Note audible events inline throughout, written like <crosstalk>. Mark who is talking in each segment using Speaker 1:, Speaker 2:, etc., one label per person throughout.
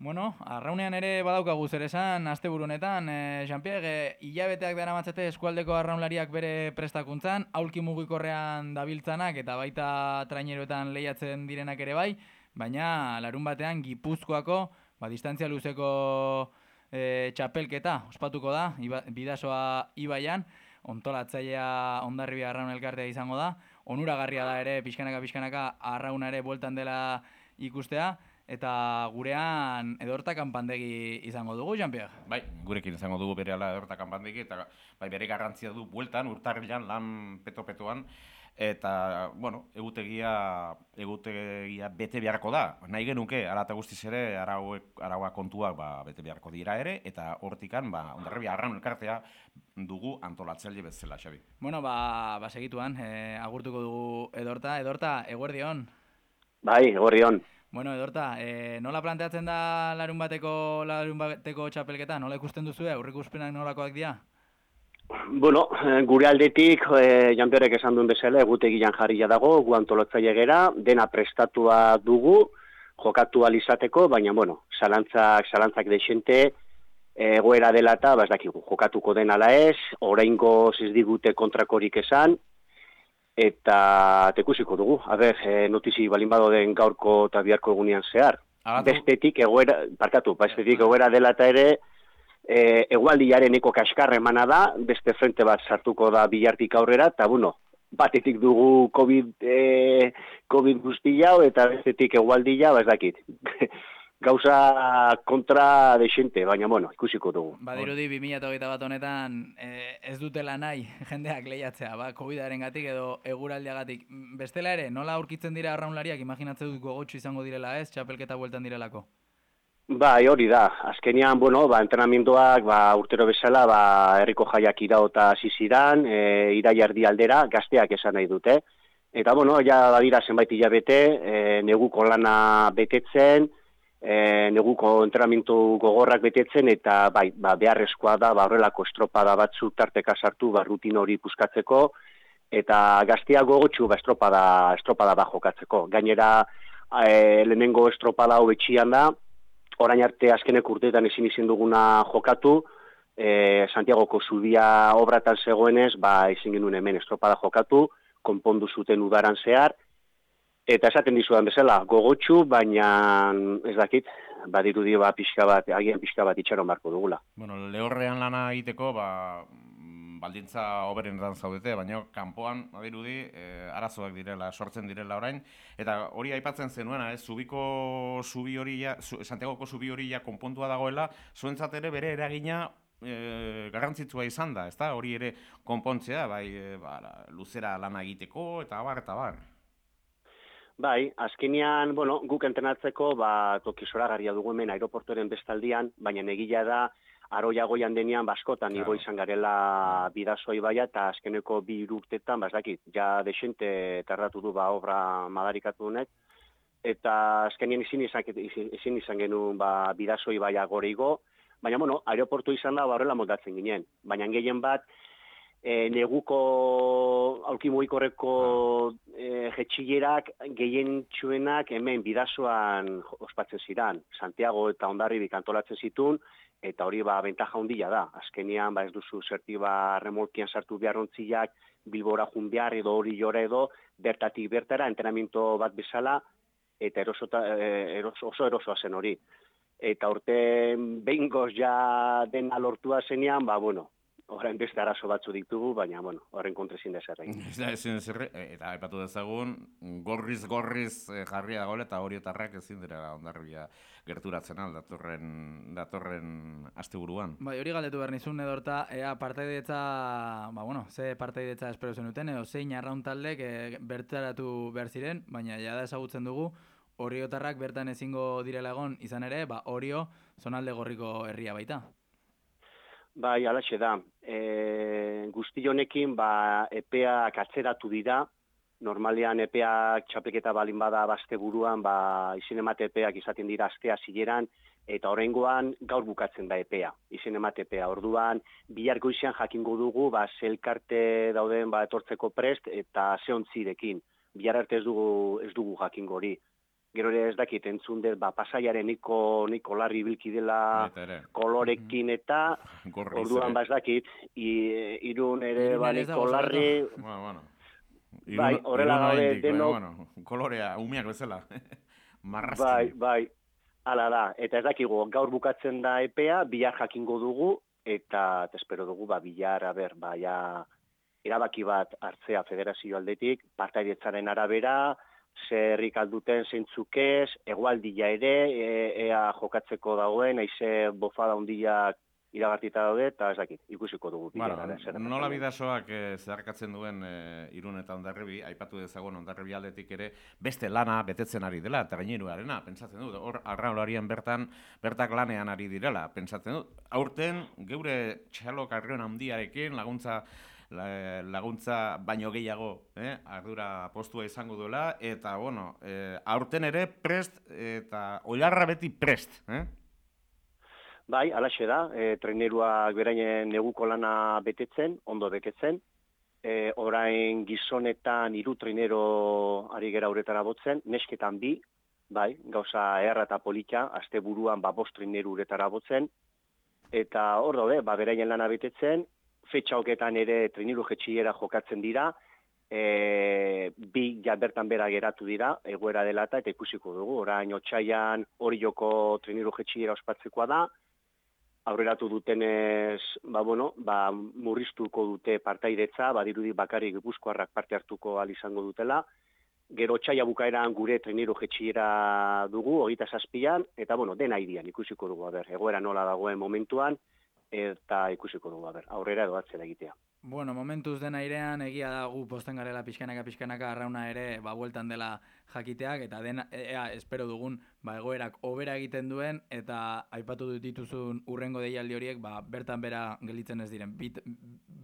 Speaker 1: Bueno, arraunean ere badaukagu zer esan, azte burunetan, e, Jean-Pierre, e, hilabeteak dara matzete eskualdeko arraunlariak bere prestakuntzan, aulki mugikorrean dabiltzanak eta baita traineroetan lehiatzen direnak ere bai, baina larun batean gipuzkoako, ba, distantzia luzeko e, txapelketa, ospatuko da, iba, bidasoa ibaian, ontolatzailea ondarribia arraun elkartea izango da, onuragarria da ere, pixkanaka pixkanaka arrauna ere bueltan dela ikustea, eta gurean edorta kanpandegi izango dugu, Jean-Pierre?
Speaker 2: Bai, gurekin izango dugu bere ala edorta kanpandegi, eta bai, bere garrantzia du bueltan, urtarrilan, lan peto-petoan, eta, bueno, egutegia, egutegia bete beharko da. Nahi genuke, arata guztiz ere, araua kontuak ba, bete beharko dira ere, eta hortikan, ba, ondarrebi arran elkartea dugu antolatzaile bezala, Xabi.
Speaker 1: Bueno, ba, ba segituan, e, agurtuko dugu edorta. Edorta, eguerdion?
Speaker 3: Bai, eguerdion.
Speaker 1: Bueno, Edorta, e, nola planteatzen da larun bateko, larun bateko txapelketa? Nola ikusten duzu, aurrik uspenak nolakoak dira?
Speaker 3: Bueno, eh, gure aldetik, e, janperek esan duen bezala, egutegian jarria dago, gu antolotzaile gera, dena prestatua dugu, jokatu alizateko, baina, bueno, salantzak, salantzak desente, egoera dela eta, bazdakigu, jokatuko den ala ez, oraingo ez digute kontrakorik esan, eta tekusiko dugu. A ber, e, notizi balin bado den gaurko eta biharko egunean zehar. Abatu. Bestetik egoera, parkatu, bestetik egoera dela eta ere, e, egualdiaren eko kaskarre emana da, beste frente bat sartuko da bihartik aurrera, eta bueno, batetik dugu COVID, e, COVID guztia, eta bestetik egualdia, ba ez dakit. <laughs> gauza kontra desente, baina bueno, ikusiko dugu.
Speaker 1: Badirudi 2008 bat honetan eh, ez dutela nahi <laughs> jendeak lehiatzea, ba, COVID-aren gatik edo eguraldiagatik. Bestela ere, nola aurkitzen dira arraunlariak, imaginatzen dut gogotxu izango direla ez, txapelketa bueltan direlako?
Speaker 3: Ba, hori da, azkenian, bueno, ba, entrenamientoak, ba, urtero bezala, ba, herriko jaiak irao eta zizidan, e, irai ardi aldera, gazteak esan nahi dute. Eta, bueno, ja, badira zenbait hilabete, e, neguko lana betetzen, e, neguko entrenamentu gogorrak betetzen eta bai, ba, beharrezkoa da ba, horrelako estropada batzu tarteka sartu ba, rutin hori puskatzeko eta gaztia gogotxu ba, estropada, estropada ba jokatzeko. Gainera, e, lehenengo estropada hau etxian da, orain arte azkenek urteetan ezin izin duguna jokatu, e, Santiagoko zubia obratan zegoenez, ba, ezin genuen hemen estropada jokatu, konpondu zuten udaran zehar, Eta esaten dizudan bezala, gogotxu, baina ez dakit, baditu dio ba, pixka bat, agian pixka bat itxaron barko dugula.
Speaker 2: Bueno, lehorrean lana egiteko, ba, baldintza oberen edan zaudete, baina kanpoan, badirudi, e, arazoak direla, sortzen direla orain, eta hori aipatzen zenuena, ez, zubiko zubi hori ja, Santiagoko zubi hori ja konpontua dagoela, zuentzat ere bere eragina e, garrantzitsua izan da, ezta? Hori ere konpontzea, bai, e, ba, luzera lana egiteko, eta bar, eta bar.
Speaker 3: Bai, azkenean, bueno, guk entrenatzeko, ba, tokizora garria dugu hemen aeroportuaren bestaldian, baina negila da, aroia goian denean, baskotan, claro. izan garela bidazoi baia, eta azkeneko bi urtetan, bazakit, ja desente tardatu du, ba, obra madarikatu honek, eta azkenean izin izan, izin izan genuen, ba, bidazoi baia gore baina, bueno, aeroportu izan da, ba, horrela moldatzen ginen, baina gehien bat, e, neguko aukimoikorreko e, jetxilerak gehien txuenak hemen bidazoan ospatzen zidan. Santiago eta ondarri bikantolatzen zitun, eta hori ba bentaja handia da. Azkenian ba ez duzu zerti ba remolkian sartu beharrontziak bilbora jun behar edo hori jora edo bertatik bertara entrenamiento bat bezala eta erosota, e, oso erosoa zen hori. Eta urte behin ja dena lortua zenean, ba, bueno, Horren beste arazo batzu ditugu, baina, bueno, horren kontrezin da zerrein.
Speaker 2: ezin zerre, eta epatu dezagun, gorriz, gorriz eh, jarri dagoela, eta hori otarrak ezin dira ondarria gerturatzen al, datorren, datorren asteburuan.
Speaker 1: Bai, hori galdetu behar nizun edorta, ea partaidetza, ba, bueno, ze partaidetza espero zenuten, edo zein arraun taldek e, bertaratu behar ziren, baina ja da ezagutzen dugu, Oriotarrak bertan ezingo direla egon izan ere, ba, Orio zonalde gorriko herria baita.
Speaker 3: Bai, alaxe da. E, guzti honekin, ba, epeak atzeratu dira. Normalean epeak txapeketa balin bada bazte buruan, ba, izin emate epeak izaten dira astea zileran, eta horrengoan gaur bukatzen da epea. Izin emate epea. Orduan, bihar goizian jakingo dugu, ba, zelkarte dauden ba, etortzeko prest, eta zehontzirekin. Bihar arte ez dugu, ez dugu jakingo hori. Gero ere ez dakit entzun dut, ba, pasaiaren niko, niko larri bilki dela kolorekin eta,
Speaker 2: gorriz
Speaker 3: orduan ba ez dakit, i, irun ere
Speaker 1: Irun
Speaker 3: ba niko larri,
Speaker 2: Bueno, bueno.
Speaker 3: Bai, horrela
Speaker 2: oraindik, baina,
Speaker 3: denok.
Speaker 2: Bueno, kolorea, umiak bezala. <laughs> Marrazki.
Speaker 3: bai, bai, hala da, eta ez dakigu, gaur bukatzen da epea, bihar jakingo dugu, eta espero dugu, ba, bihar, a ber, ba, ja, erabaki bat hartzea federazio aldetik, partaidetzaren arabera, zerrik alduten zeintzuk ez, egualdia ere, e, ea jokatzeko dagoen, aize bofada hundiak iragartita daude, eta ez dakit, ikusiko dugu.
Speaker 2: Bueno,
Speaker 3: zer
Speaker 2: nola bidasoak eh, zeharkatzen duen eh, irun eta ondarribi, aipatu dezagun ondarribi aldetik ere, beste lana betetzen ari dela, eta gaineruarena, pentsatzen dut, hor arraularian bertan, bertak lanean ari direla, pentsatzen dut. Aurten, geure txalo karrion handiarekin, laguntza la- laguntza baino gehiago eh, ardura postua izango duela, eta, bueno, eh, aurten ere prest, eta oilarra beti prest, eh?
Speaker 3: Bai, alaxe da, e, traineruak beraien neguko lana betetzen, ondo betetzen. E, orain gizonetan hiru trainero ari gera uretara botzen, nesketan bi, bai, gauza erra eta polita, azte buruan ba, bost traineru uretara botzen. Eta hor daude, ba, beraien lana betetzen, fetxa hoketan ere traineru jetxiera jokatzen dira, e, bi ja bertan bera geratu dira, egoera dela eta eta ikusiko dugu. Orain otxaian hori joko traineru jetxiera ospatzekoa da, aurreratu dutenez, ba, bueno, ba, murriztuko dute partaidetza, badirudi bakarrik gipuzkoarrak parte hartuko al izango dutela. Gero txaia bukaeran gure trenero jetxiera dugu, hogeita zazpian, eta bueno, dena idian ikusiko dugu, a ber, egoera nola dagoen momentuan, eta ikusiko dugu, a ber, aurrera edo atzera egitea.
Speaker 1: Bueno, momentuz den airean egia da gu posten garela pixkanaka pixkanaka arrauna ere ba bueltan dela jakiteak eta dena ea espero dugun ba egoerak hobera egiten duen eta aipatu dut dituzun urrengo deialdi horiek ba bertan bera gelditzen ez diren. Bit,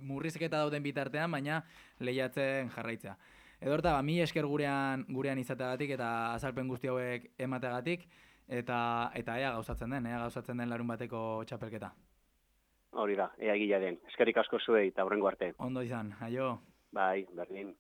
Speaker 1: murrizketa dauden bitartean baina lehiatzen jarraitzea. Edorta, ba, mi esker gurean gurean izateagatik eta azalpen guzti hauek emateagatik eta eta ea gauzatzen den, ea gauzatzen den larun bateko txapelketa.
Speaker 3: Hori da, ea gila den. Eskerrik asko zuei eta horrengo arte.
Speaker 1: Ondo izan, aio.
Speaker 3: Bai, berdin.